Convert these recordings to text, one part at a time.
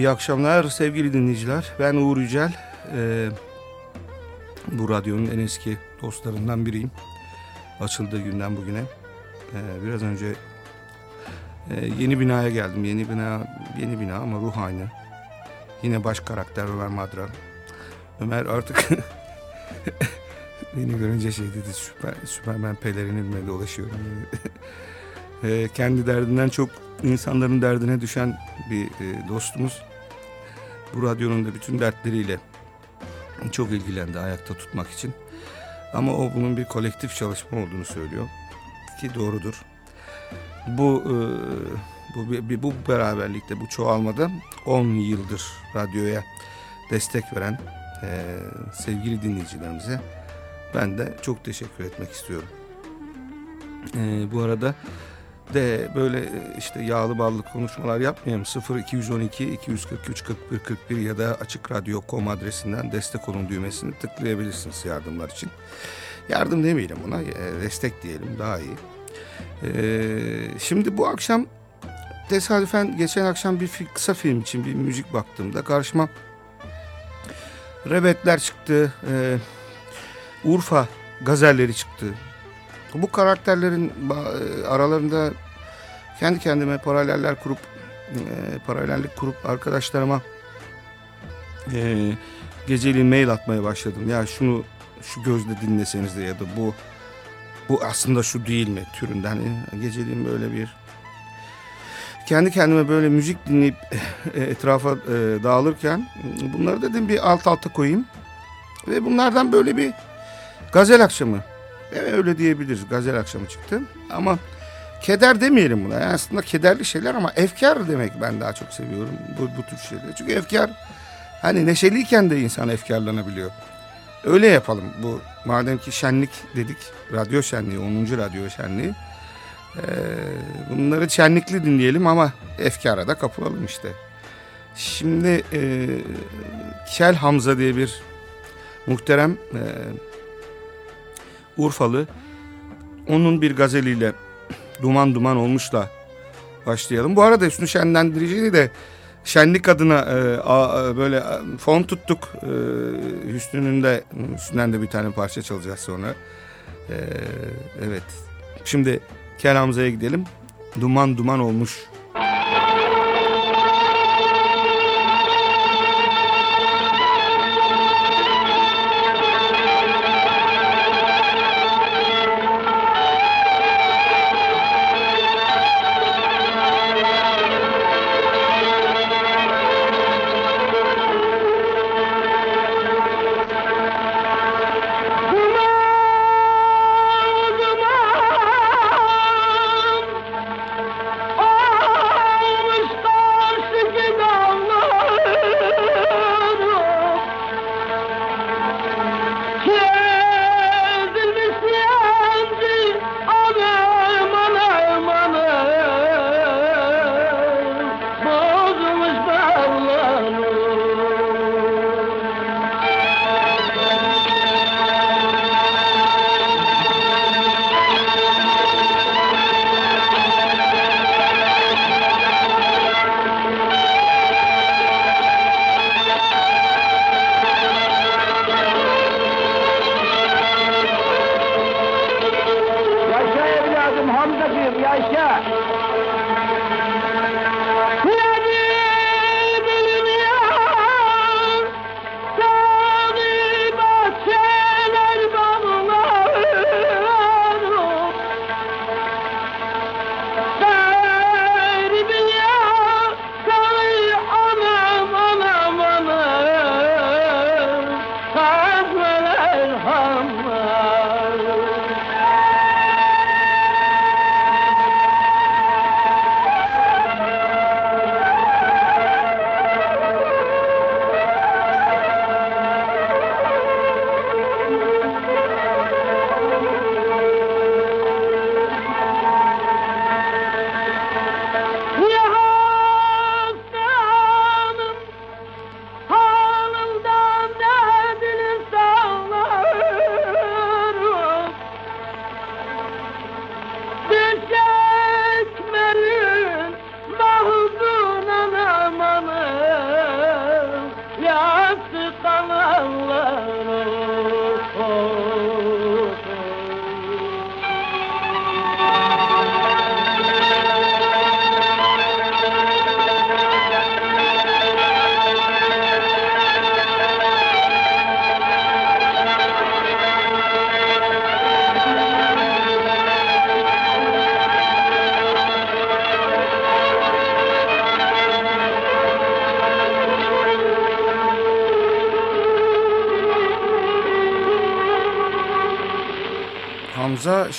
İyi akşamlar sevgili dinleyiciler. Ben Uğur Yücel. Ee, bu radyonun en eski dostlarından biriyim. Açıldığı günden bugüne. Ee, biraz önce e, yeni binaya geldim. Yeni bina yeni bina ama ruh aynı. Yine baş karakter Ömer Madran. Ömer artık beni görünce şey dedi süper, Süpermen pelerinimle dolaşıyorum. e, kendi derdinden çok insanların derdine düşen bir e, dostumuz. Bu radyonun da bütün dertleriyle çok ilgilendi ayakta tutmak için. Ama o bunun bir kolektif çalışma olduğunu söylüyor. Ki doğrudur. Bu e, bu, bu, beraberlikte, bu çoğalmada 10 yıldır radyoya destek veren e, sevgili dinleyicilerimize ben de çok teşekkür etmek istiyorum. E, bu arada de böyle işte yağlı ballı konuşmalar yapmayayım. 0 212 243 41 41 ya da açık radyo.com adresinden destek olun düğmesini tıklayabilirsiniz yardımlar için. Yardım demeyelim buna, destek diyelim daha iyi. Ee, şimdi bu akşam tesadüfen geçen akşam bir kısa film için bir müzik baktığımda karşıma Rebetler çıktı, e, Urfa gazelleri çıktı. Bu karakterlerin e, aralarında kendi kendime paraleller kurup e, paralellik kurup arkadaşlarıma e, geceliğin mail atmaya başladım. Ya şunu şu gözle dinleseniz de ya da bu bu aslında şu değil mi türünden. Hani geceliğin böyle bir kendi kendime böyle müzik dinleyip e, etrafa e, dağılırken bunları dedim bir alt alta koyayım. Ve bunlardan böyle bir gazel akşamı. Evet öyle diyebiliriz. Gazel akşamı çıktı. Ama keder demeyelim buna. Yani aslında kederli şeyler ama efkar demek ben daha çok seviyorum bu, bu tür şeyleri. Çünkü efkar hani neşeliyken de insan efkarlanabiliyor. Öyle yapalım. Bu madem ki şenlik dedik. Radyo şenliği, 10. radyo şenliği. Ee, bunları şenlikli dinleyelim ama efkara da kapılalım işte. Şimdi e, Kel Hamza diye bir muhterem e, Urfalı onun bir gazeliyle duman duman olmuşla başlayalım. Bu arada Hüsnü Şenlendirici'yi de şenlik adına e, a, böyle fon tuttuk. E, Hüsnü'nün de Hüsnü'nden de bir tane parça çalacağız sonra. E, evet. Şimdi Kel Hamza'ya gidelim. Duman duman olmuş.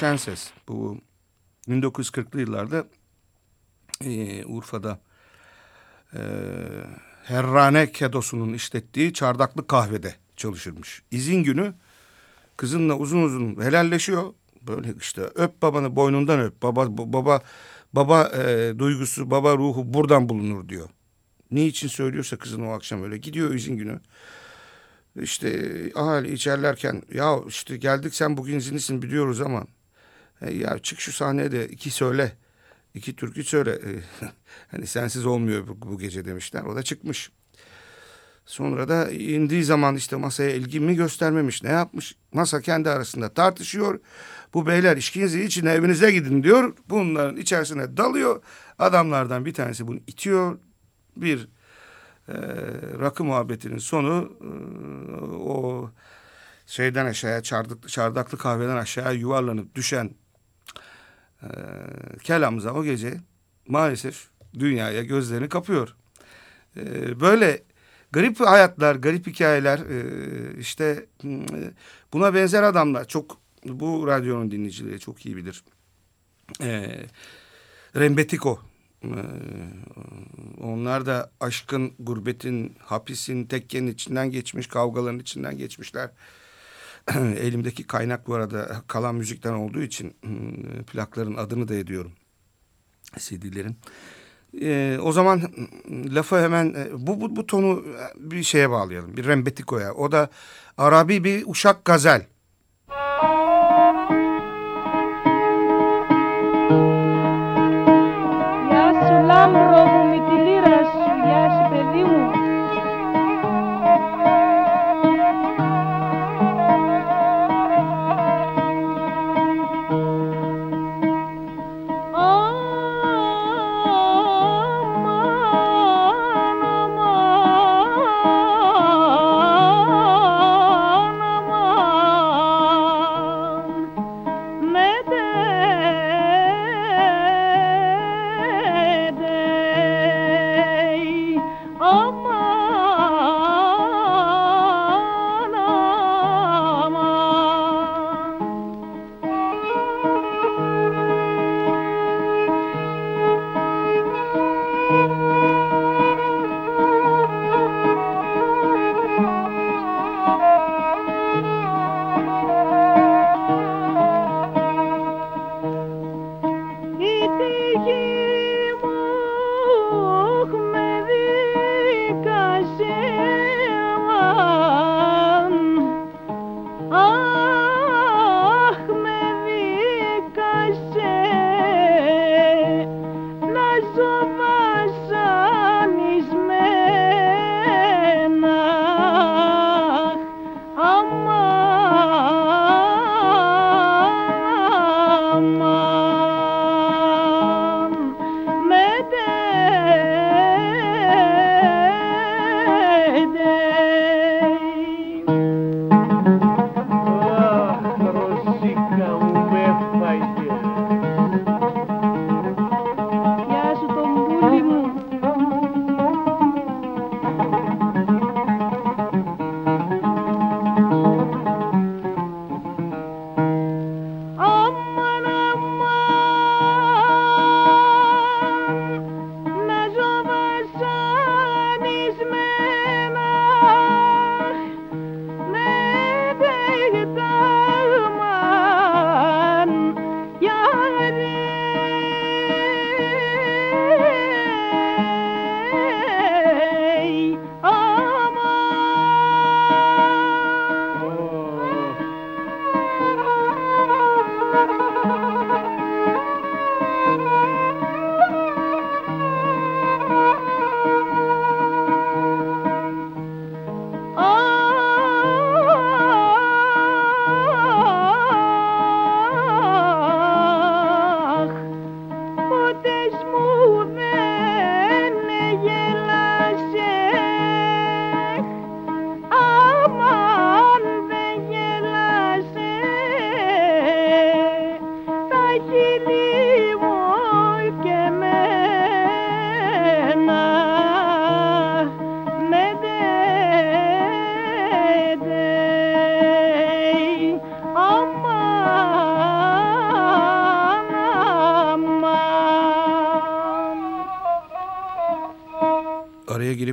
Hamza Şenses. Bu 1940'lı yıllarda e, Urfa'da e, Herrane Kedosu'nun işlettiği çardaklı kahvede çalışırmış. İzin günü kızınla uzun uzun helalleşiyor. Böyle işte öp babanı boynundan öp. Baba baba baba e, duygusu, baba ruhu buradan bulunur diyor. Niçin söylüyorsa kızın o akşam öyle gidiyor izin günü. İşte ahali içerlerken ya işte geldik sen bugün izinlisin biliyoruz ama e, ya çık şu sahneye de iki söyle. iki türkü söyle. E, hani sensiz olmuyor bu, bu gece demişler. O da çıkmış. Sonra da indiği zaman işte masaya ilgimi göstermemiş. Ne yapmış? Masa kendi arasında tartışıyor. Bu beyler içkinizi için evinize gidin diyor. Bunların içerisine dalıyor. Adamlardan bir tanesi bunu itiyor. Bir e, rakı muhabbetinin sonu e, o şeyden aşağıya çardık, çardaklı kahveden aşağıya yuvarlanıp düşen e, kelamza o gece maalesef dünyaya gözlerini kapıyor. E, böyle garip hayatlar, garip hikayeler e, işte e, buna benzer adamlar çok bu radyonun dinleyicileri çok iyi bilir. E, Rembetiko ee, onlar da aşkın, gurbetin, hapisin, tekkenin içinden geçmiş, kavgaların içinden geçmişler. Elimdeki kaynak bu arada kalan müzikten olduğu için hmm, plakların adını da ediyorum. CD'lerin. Ee, o zaman lafı hemen e, bu, bu, bu tonu bir şeye bağlayalım. Bir Rembetiko'ya. O da Arabi bir uşak gazel.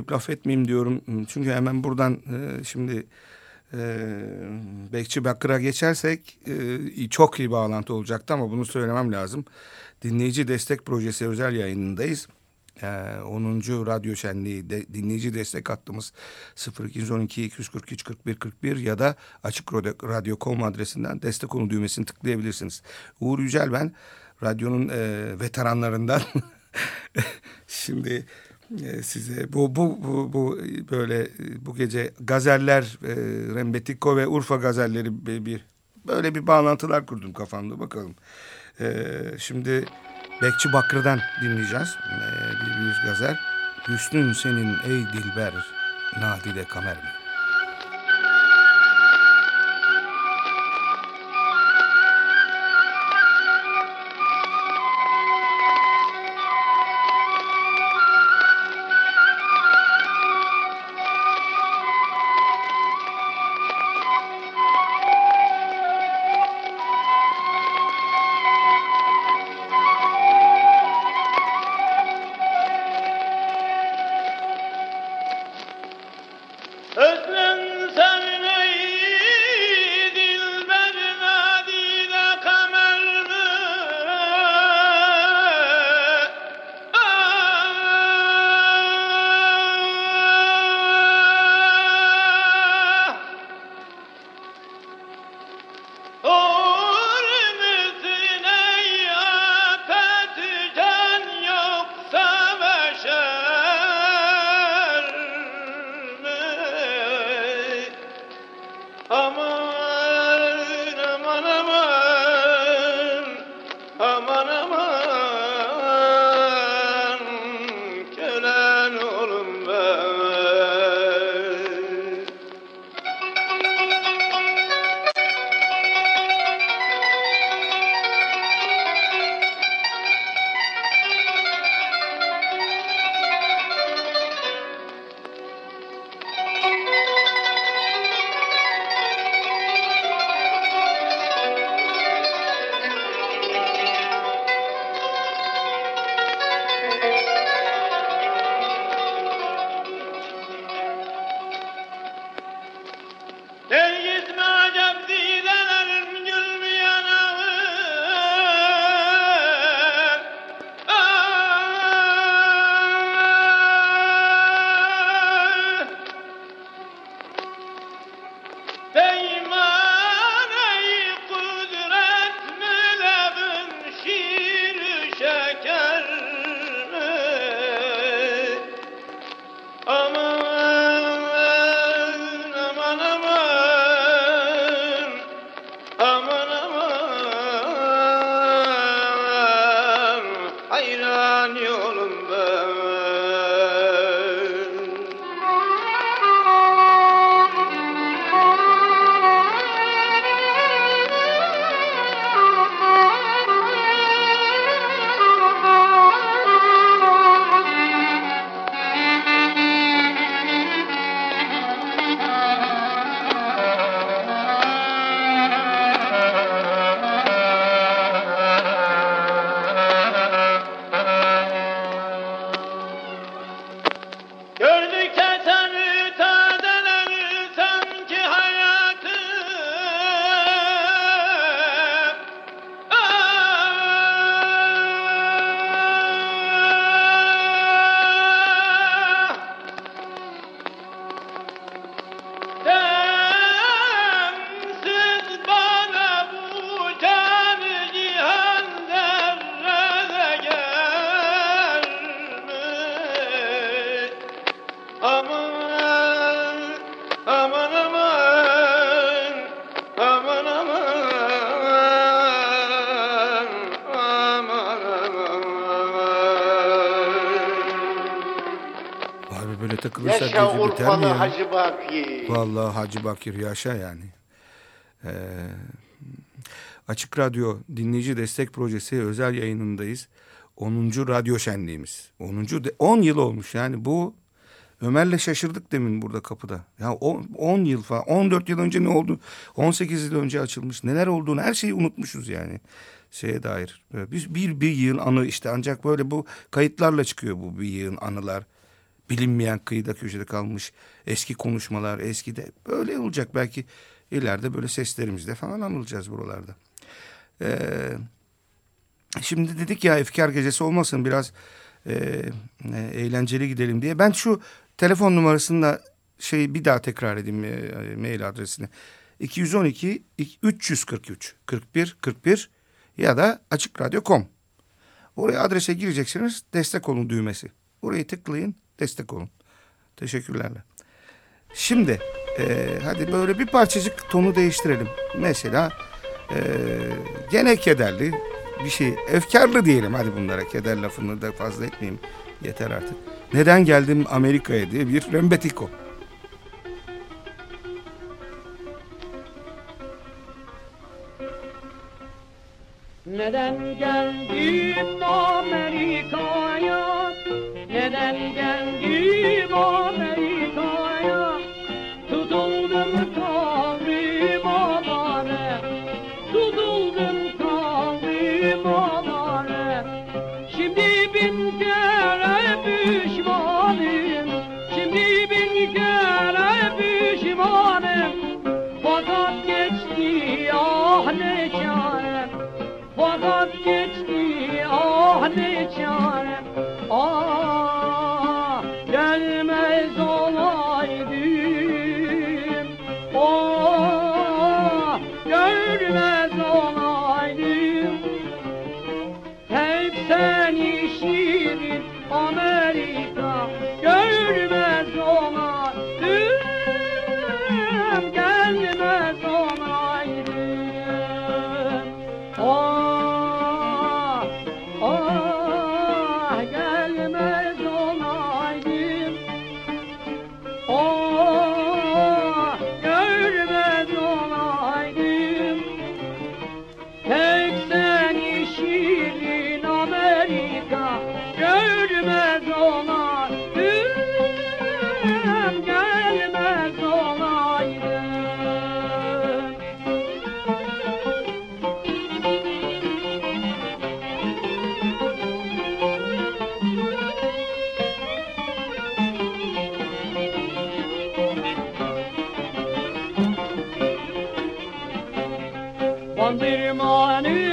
Gelip laf etmeyeyim diyorum. Çünkü hemen buradan e, şimdi e, Bekçi Bakır'a geçersek e, çok iyi bağlantı olacaktı ama bunu söylemem lazım. Dinleyici Destek Projesi özel yayınındayız. Ee, 10. Radyo Şenliği de, dinleyici destek hattımız 0212 243 41 41 ya da Açık Radyo.com adresinden destek onu düğmesini tıklayabilirsiniz. Uğur Yücel ben radyo'nun e, veteranlarından şimdi e, size bu, bu bu bu böyle bu gece gazeller e, Rembetiko ve Urfa gazelleri bir, bir böyle bir bağlantılar kurdum kafamda bakalım. E, şimdi Bekçi Bakır'dan dinleyeceğiz ee, bir, bir gazel. Hüsnün senin ey dilber nadide kamer mi? Takılırsa yaşa gece biter mi ya? Hacı Bakir. Vallahi Hacı Bakir yaşa yani. Ee, Açık Radyo Dinleyici Destek Projesi özel yayınındayız. 10. Radyo Şenliğimiz. 10. De, 10 yıl olmuş yani bu Ömer'le şaşırdık demin burada kapıda. Ya 10 yıl falan 14 yıl önce ne oldu? 18 yıl önce açılmış. Neler olduğunu her şeyi unutmuşuz yani şeye dair. Biz bir bir yıl anı işte ancak böyle bu kayıtlarla çıkıyor bu bir yığın anılar bilinmeyen kıyıda köşede kalmış eski konuşmalar eskide böyle olacak belki ileride böyle seslerimizde falan anılacağız buralarda. Ee, şimdi dedik ya efkar gecesi olmasın biraz e, e, eğlenceli gidelim diye. Ben şu telefon numarasında şey bir daha tekrar edeyim e, mail adresini. 212 343 41 41 ya da açıkradyo.com. Oraya adrese gireceksiniz destek olun düğmesi. Orayı tıklayın destek olun. Teşekkürlerle. Şimdi e, hadi böyle bir parçacık tonu değiştirelim. Mesela e, gene kederli bir şey efkarlı diyelim hadi bunlara keder lafını da fazla etmeyeyim yeter artık. Neden geldim Amerika'ya diye bir rembetiko. Neden geldim Amerika'ya? Neden on bitter morning.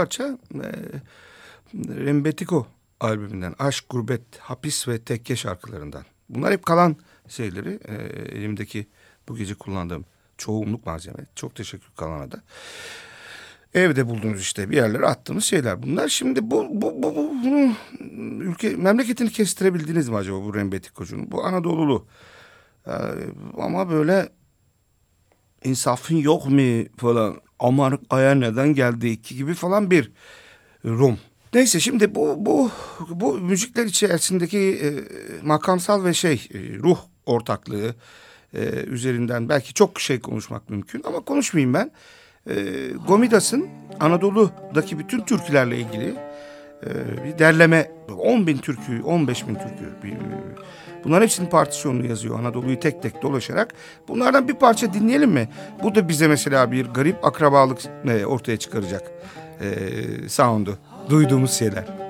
Parça e, Rembetiko albümünden Aşk, Gurbet, Hapis ve Tekke şarkılarından. Bunlar hep kalan şeyleri e, elimdeki bu gece kullandığım çoğunluk malzeme. Çok teşekkür kalana da. Evde bulduğunuz işte bir yerlere attığımız şeyler bunlar. Şimdi bu, bu, bu, bu bunu ülke memleketini kestirebildiniz mi acaba bu Rembetiko'cunun? Bu Anadolulu. Ee, ama böyle insafın yok mu falan aman aya neden geldi ki gibi falan bir Rum. Neyse şimdi bu bu bu müzikler içerisindeki e, makamsal ve şey e, ruh ortaklığı e, üzerinden belki çok şey konuşmak mümkün ama konuşmayayım ben. E, Gomidas'ın Anadolu'daki bütün türkülerle ilgili e, bir derleme 10 bin türkü 15 bin türkü bir, bunların hepsinin partisyonunu yazıyor. Anadolu'yu tek tek dolaşarak. Bunlardan bir parça dinleyelim mi? Bu da bize mesela bir garip akrabalık e, ortaya çıkaracak e, sound'u. Duyduğumuz şeyler.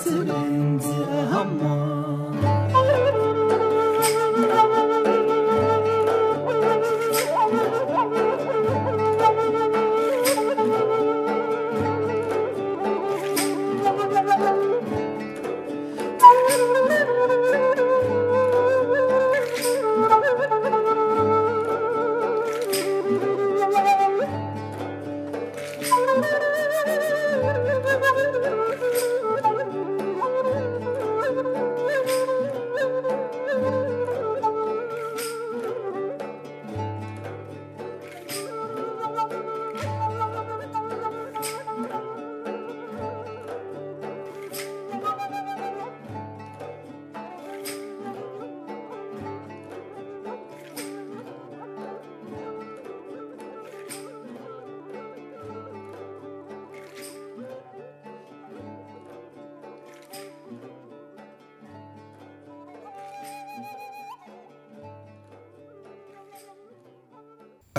Habeterinci aman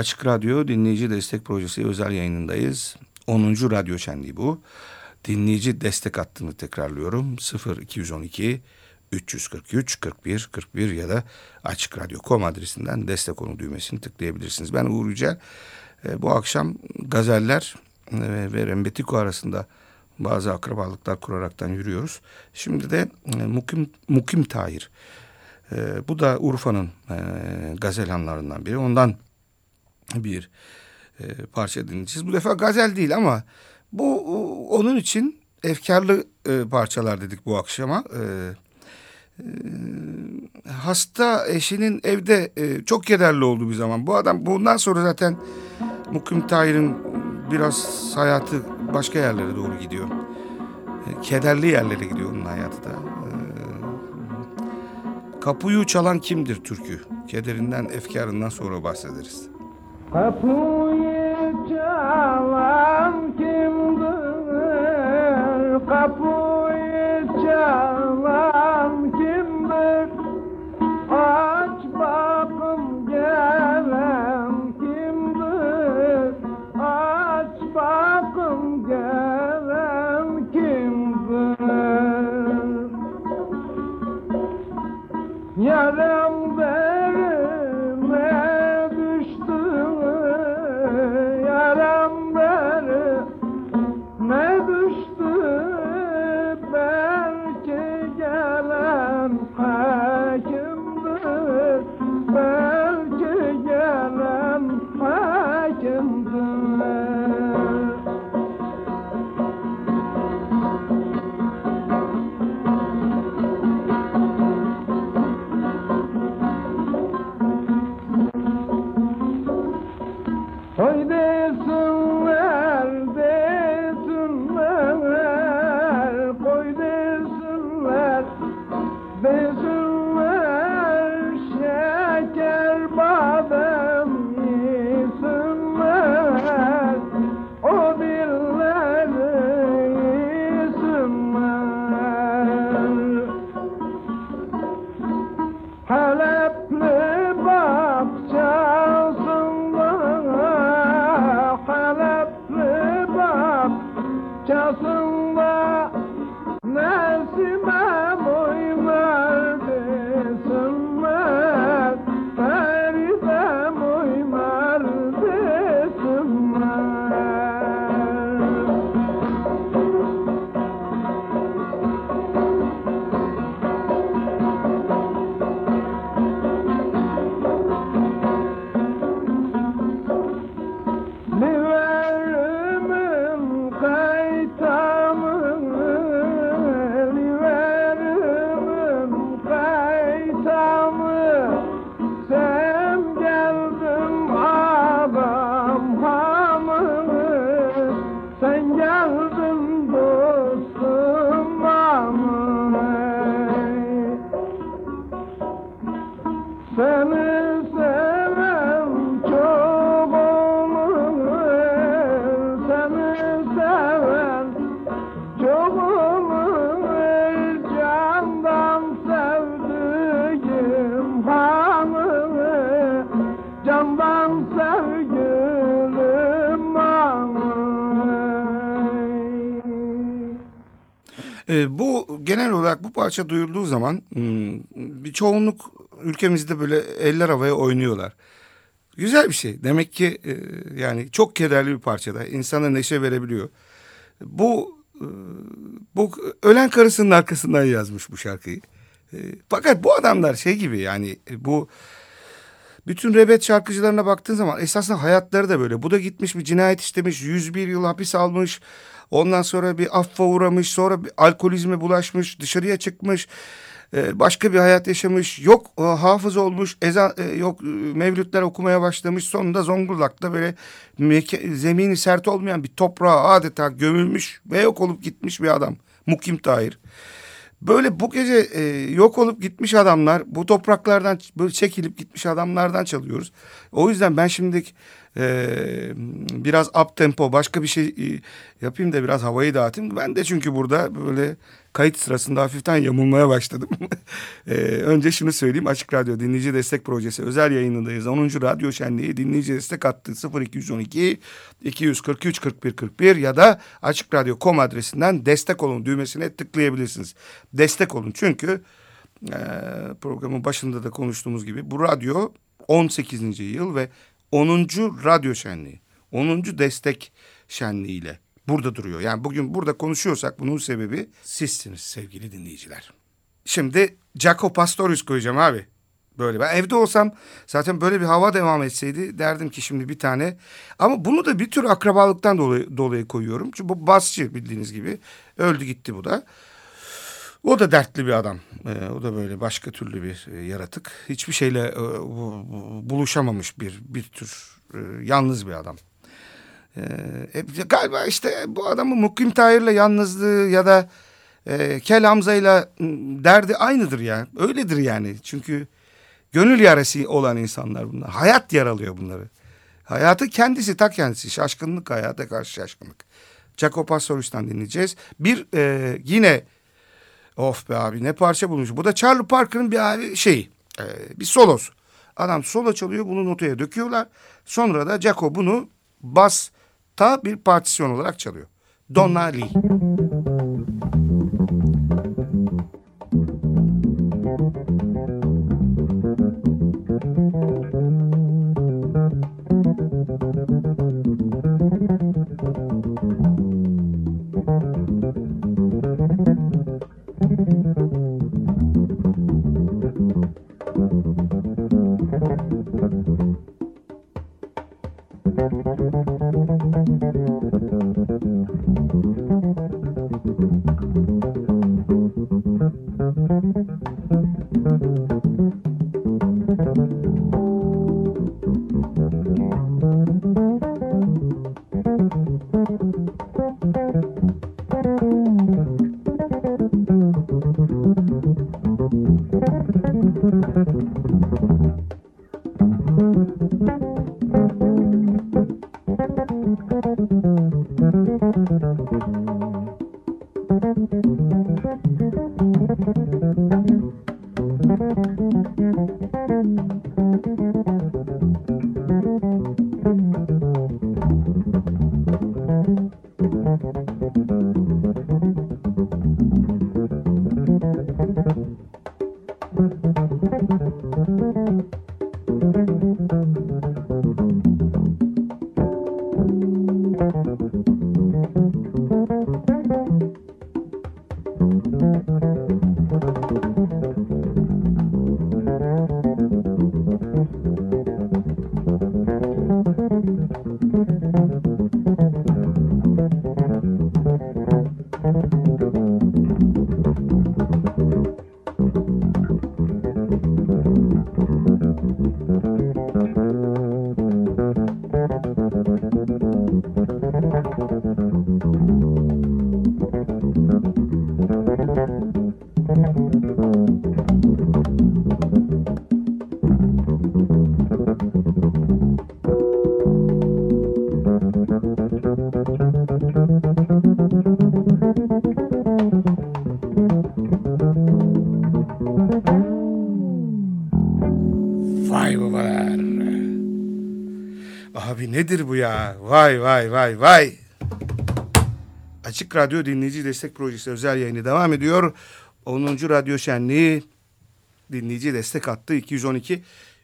Açık Radyo Dinleyici Destek Projesi özel yayınındayız. 10. Radyo Şenliği bu. Dinleyici destek hattını tekrarlıyorum. 0212 343 41 41 ya da açıkradyo.com adresinden destek onu düğmesini tıklayabilirsiniz. Ben Uğur Yücel. E, bu akşam gazeller e, ve Rembetiko arasında bazı akrabalıklar kuraraktan yürüyoruz. Şimdi de e, Mukim, Mukim Tahir. E, bu da Urfa'nın e, gazelhanlarından biri. Ondan bir e, parça dinleyeceğiz. Bu defa gazel değil ama bu onun için efkarlı e, parçalar dedik bu akşama. E, e, hasta eşinin evde e, çok kederli olduğu bir zaman. Bu adam bundan sonra zaten Mukim Tahir'in biraz hayatı başka yerlere doğru gidiyor. E, kederli yerlere gidiyor onun hayatı da. E, Kapıyı çalan kimdir türkü? Kederinden, efkarından sonra bahsederiz. Kapıyı çalan kimdir? Kapıyı çalan Haydi sür E, bu genel olarak bu parça duyulduğu zaman hmm, bir çoğunluk ülkemizde böyle eller havaya oynuyorlar. Güzel bir şey. Demek ki e, yani çok kederli bir parçada insana neşe verebiliyor. Bu e, bu ölen karısının arkasından yazmış bu şarkıyı. E, fakat bu adamlar şey gibi yani bu bütün rebet şarkıcılarına baktığın zaman esasında hayatları da böyle. Bu da gitmiş bir cinayet işlemiş, 101 yıl hapis almış. Ondan sonra bir affa uğramış, sonra bir alkolizme bulaşmış, dışarıya çıkmış. e, Başka bir hayat yaşamış, yok e, hafız olmuş, ezan, e, yok mevlütler okumaya başlamış. Sonunda Zonguldak'ta böyle zemini sert olmayan bir toprağa adeta gömülmüş ve yok olup gitmiş bir adam. Mukim Tahir. Böyle bu gece e, yok olup gitmiş adamlar, bu topraklardan böyle çekilip gitmiş adamlardan çalıyoruz. O yüzden ben şimdi e, biraz up tempo başka bir şey e, yapayım da biraz havayı dağıtayım. Ben de çünkü burada böyle kayıt sırasında hafiften yamulmaya başladım. e, önce şunu söyleyeyim Açık Radyo Dinleyici Destek Projesi özel yayınındayız. 10. Radyo Şenliği dinleyici destek hattı 0212 243 41 41 ya da açıkradyo.com adresinden destek olun düğmesine tıklayabilirsiniz. Destek olun çünkü e, programın başında da konuştuğumuz gibi bu radyo 18. yıl ve 10. radyo şenliği. 10. destek şenliğiyle burada duruyor. Yani bugün burada konuşuyorsak bunun sebebi sizsiniz sevgili dinleyiciler. Şimdi Jaco Pastorius koyacağım abi. Böyle ben evde olsam zaten böyle bir hava devam etseydi derdim ki şimdi bir tane. Ama bunu da bir tür akrabalıktan dolayı, dolayı koyuyorum. Çünkü bu basçı bildiğiniz gibi öldü gitti bu da. O da dertli bir adam. Ee, o da böyle başka türlü bir e, yaratık. Hiçbir şeyle e, bu- bu- buluşamamış bir bir tür e, yalnız bir adam. Ee, e, galiba işte bu adamın Mukim Tahir'le yalnızlığı ya da e, Kel Hamza'yla m, derdi aynıdır ya. Öyledir yani. Çünkü gönül yarası olan insanlar bunlar. Hayat yaralıyor bunları. Hayatı kendisi ta kendisi. Şaşkınlık hayata karşı şaşkınlık. Jaco Pastorius'tan dinleyeceğiz. Bir e, yine Of be abi ne parça bulmuş. Bu da Charlie Parker'ın bir abi şey e, bir solosu. Adam solo çalıyor bunu notaya döküyorlar. Sonra da Jaco bunu basta bir partisyon olarak çalıyor. Donna Lee. thank you Vay babalar. Abi nedir bu ya? Vay vay vay vay. Açık Radyo Dinleyici Destek Projesi özel yayını devam ediyor. 10. Radyo Şenliği dinleyici destek hattı 212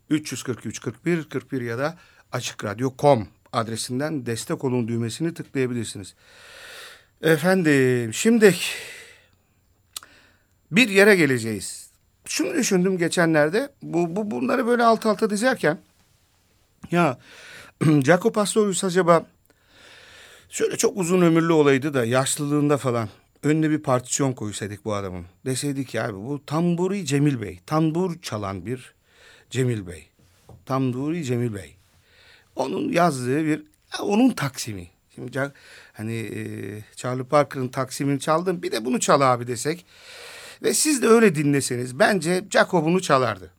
343 41 41 ya da açıkradyo.com adresinden destek olun düğmesini tıklayabilirsiniz. Efendim şimdi bir yere geleceğiz. Şunu düşündüm geçenlerde. Bu, bu bunları böyle alt alta dizerken ya Jaco Pastorius acaba şöyle çok uzun ömürlü olaydı da yaşlılığında falan önüne bir partisyon koysaydık bu adamın. Deseydik ya abi bu Tamburi Cemil Bey. Tambur çalan bir Cemil Bey. Tamburi Cemil Bey. Onun yazdığı bir onun taksimi. Şimdi hani e, Charlie Parker'ın taksimini çaldım bir de bunu çal abi desek. Ve siz de öyle dinleseniz bence Jaco bunu çalardı.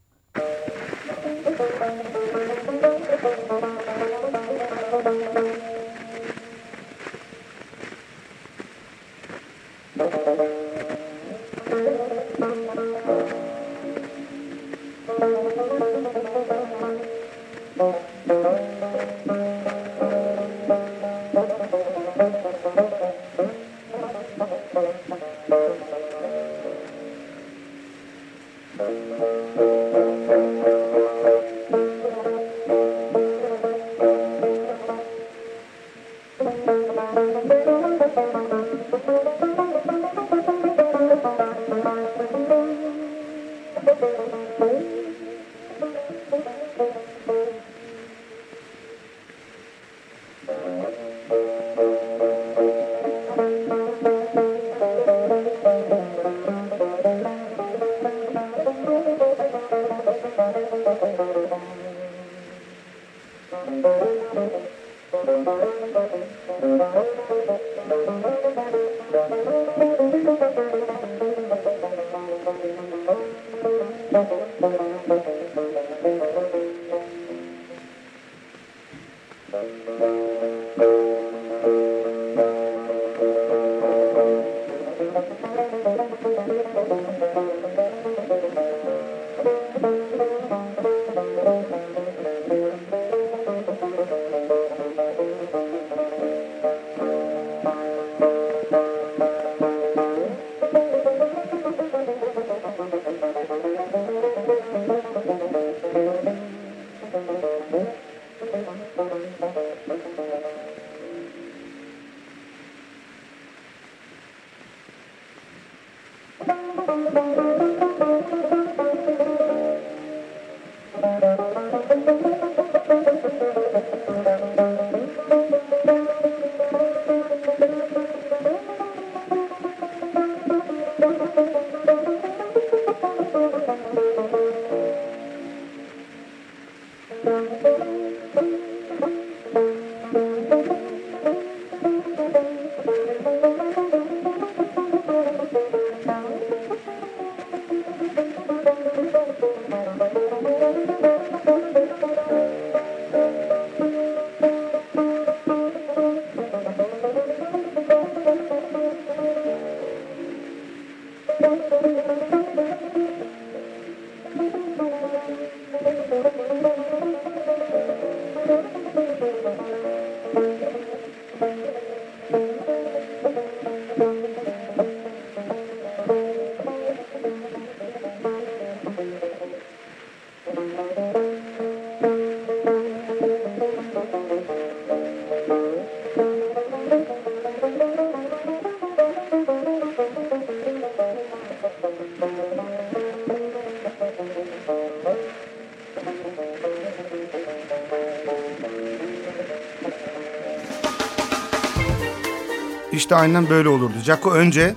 İşte aynen böyle olurdu. Jaco önce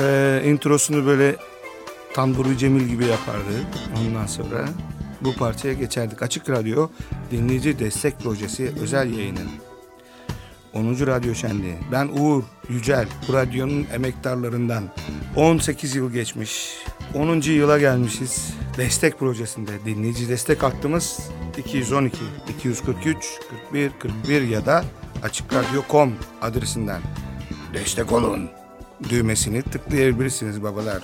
e, introsunu böyle Tamburu Cemil gibi yapardı. Ondan sonra bu parçaya geçerdik. Açık Radyo Dinleyici Destek Projesi özel yayını. 10. Radyo Şenliği. Ben Uğur Yücel, bu radyonun emektarlarından. 18 yıl geçmiş. 10. yıla gelmişiz. Destek projesinde dinleyici destek hattımız 212 243 41 41 ya da açıkradyo.com adresinden destek olun düğmesini tıklayabilirsiniz babalar.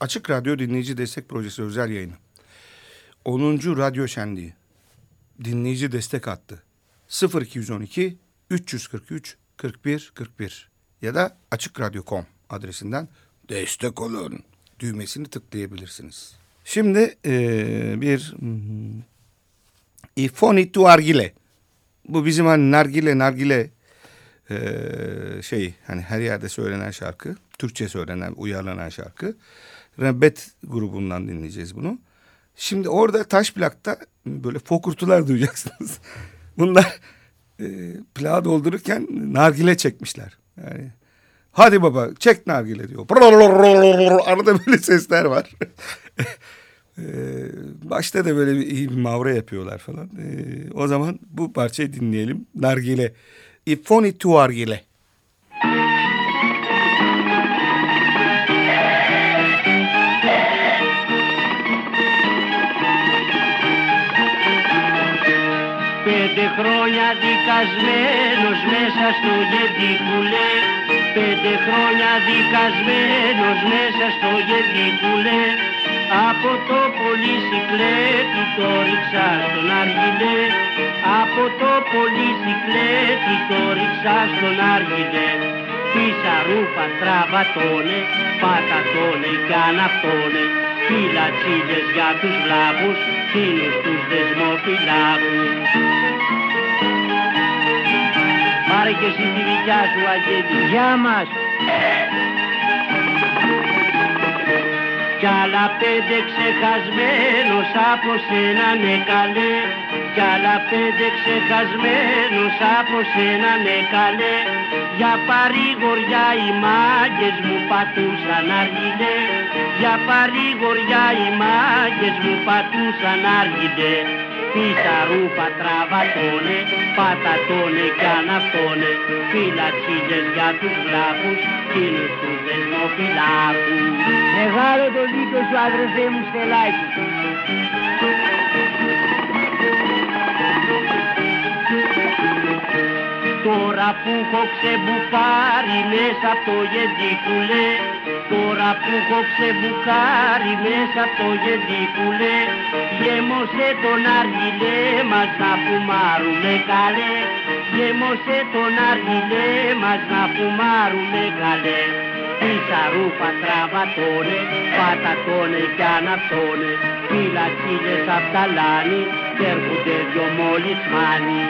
Açık Radyo Dinleyici Destek Projesi özel yayını. 10. Radyo Şenliği. Dinleyici Destek Hattı. 0212 343 41 41 ya da açıkradyo.com adresinden destek olun düğmesini tıklayabilirsiniz. Şimdi eee, bir hmm, İfoni tu argile. Bu bizim hani nargile nargile eee, şey hani her yerde söylenen şarkı. Türkçe söylenen uyarlanan şarkı. Rebet grubundan dinleyeceğiz bunu. Şimdi orada taş plakta böyle fokurtular duyacaksınız. Bunlar e, plağı doldururken nargile çekmişler. Yani hadi baba çek nargile diyor. Arada böyle sesler var. E, başta da böyle bir, iyi bir mavra yapıyorlar falan. E, o zaman bu parçayı dinleyelim. Nargile. Ifoni tu δικασμένος μέσα στο γεντικουλέ Πέντε χρόνια δικασμένος μέσα στο γεντικουλέ Από το πολυσικλέτη το ρίξα στον αργιλέ Από το πολυσικλέτη το ρίξα στον αργιλέ Πίσα ρούπα τραβατώνε, πατατώνε κι αναυτώνε Φυλατσίλες για τους βλάβους, φίλους τους δεσμοφυλάκους Πάρε και εσύ τη δικιά σου Αγγέλη. Γεια μας. Κι άλλα πέντε ξεχασμένος από σένα ναι καλέ Κι άλλα πέντε ξεχασμένος από σένα ναι καλέ Για παρηγοριά οι μάγκες μου πατούσαν αργιλέ Για παρηγοριά οι μάγκες μου πατούσαν αργιλέ Πίτα ρούπα τραβατώνε, πατατώνε κι αναυτώνε. Φυλατσίλες για τους βλάχους, κοινούς τους δεσμοφυλάκους Μεγάλο το δίκιο σου αδερφέ μου στελάκι Τώρα που έχω ξεμπουκάρει μέσα από το γεντικουλέ Τώρα που έχω ξεμπουκάρει μέσα από το γεντικουλέ Γέμωσε τον αργιλέ μας να φουμάρουμε καλέ Γέμωσε τον αργιλέ μας να φουμάρουμε καλέ Πίσα ρούπα τραβατώνε, πατατώνε κι αναυτώνε Φυλατσίλες απ' τα λάνη κι έρχονται δυο μολυσμάνοι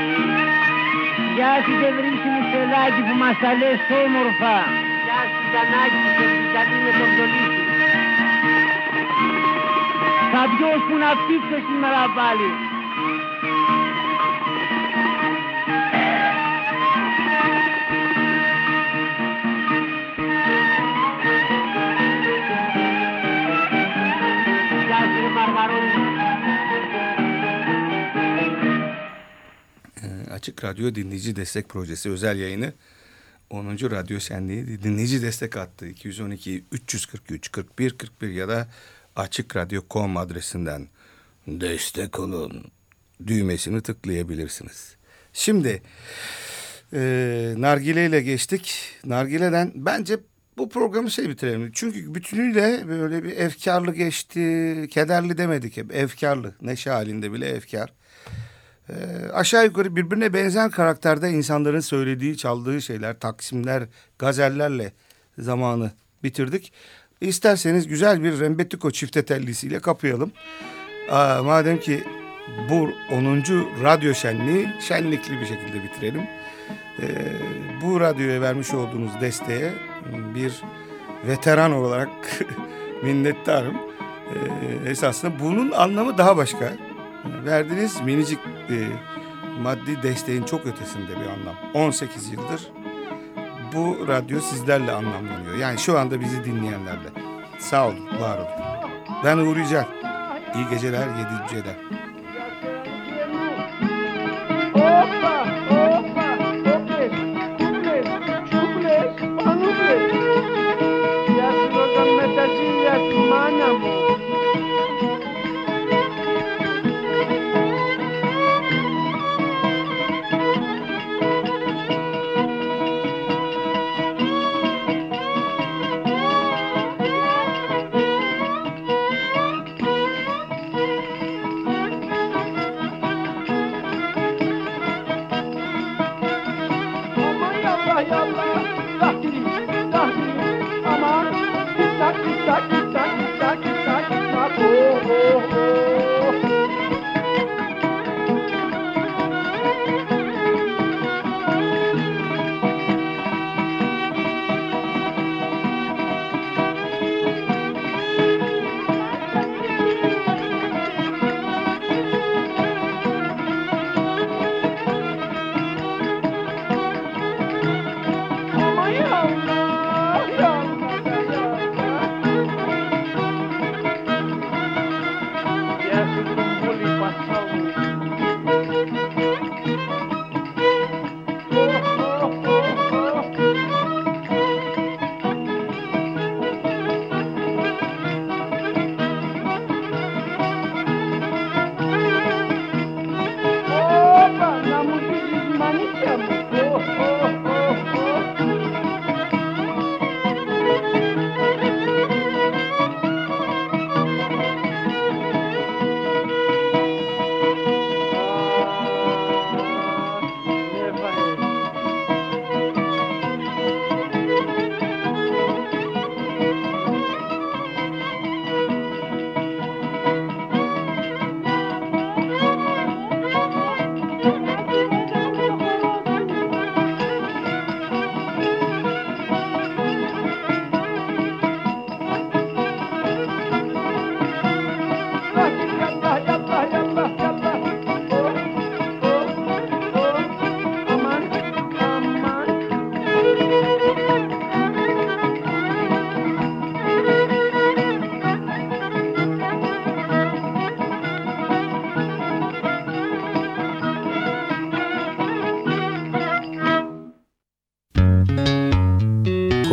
Γεια σου και βρύση μου στελάκι που μας τα λες όμορφα. Γεια σου Γιαννάκη και Βικαλή με τον Τολίτη. Θα δυος που να φτύξω σήμερα πάλι. Γεια σου ρε Μαργαρόνι. Ee, Açık Radyo Dinleyici Destek Projesi özel yayını 10. Radyo Şenliği Dinleyici Destek Hattı 212 343 41 41 ya da açıkradyo.com adresinden destek olun düğmesini tıklayabilirsiniz. Şimdi e, Nargile ile geçtik. Nargile'den bence bu programı şey bitirelim. Çünkü bütünüyle böyle bir efkarlı geçti. Kederli demedik hep. Efkarlı. Neşe halinde bile efkar. Ee, aşağı yukarı birbirine benzer karakterde insanların söylediği, çaldığı şeyler, taksimler, gazellerle zamanı bitirdik. İsterseniz güzel bir Rembetiko çifte tellisiyle kapayalım. Aa, madem ki bu 10. radyo şenliği şenlikli bir şekilde bitirelim. Ee, bu radyoya vermiş olduğunuz desteğe bir veteran olarak minnettarım. Ee, esasında bunun anlamı daha başka. Verdiğiniz minicik e, maddi desteğin çok ötesinde bir anlam. 18 yıldır bu radyo sizlerle anlamlanıyor. Yani şu anda bizi dinleyenlerle. Sağ olun, var olun. Ben Uğur Yücel. İyi geceler, yedi geceler.